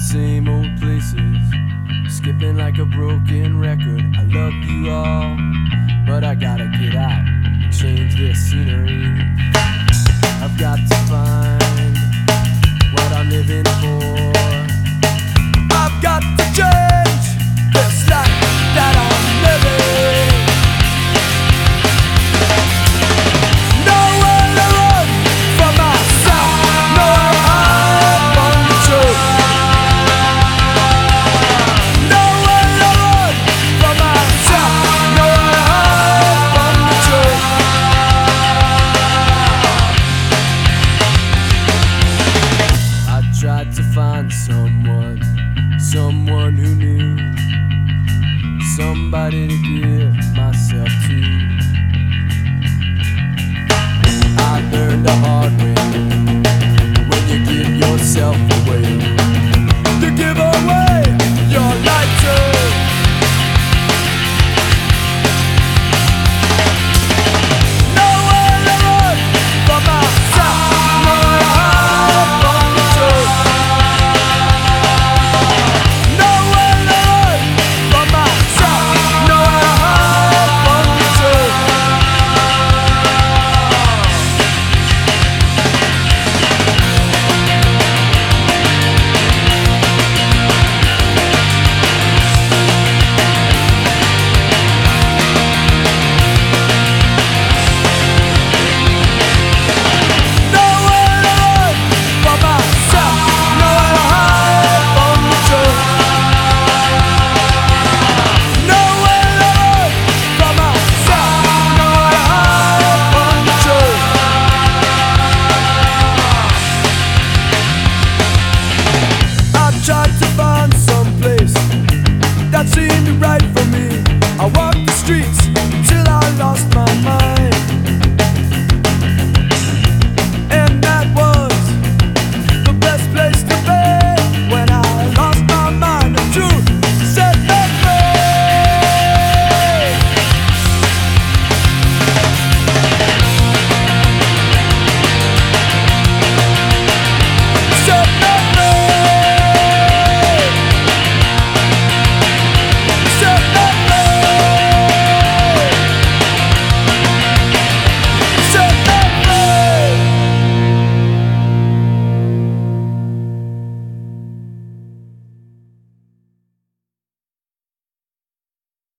same old places, skipping like a broken record. I love you all, but I gotta get out and change this scenery. I've got to someone who knew, somebody to give myself to.